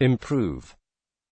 improve.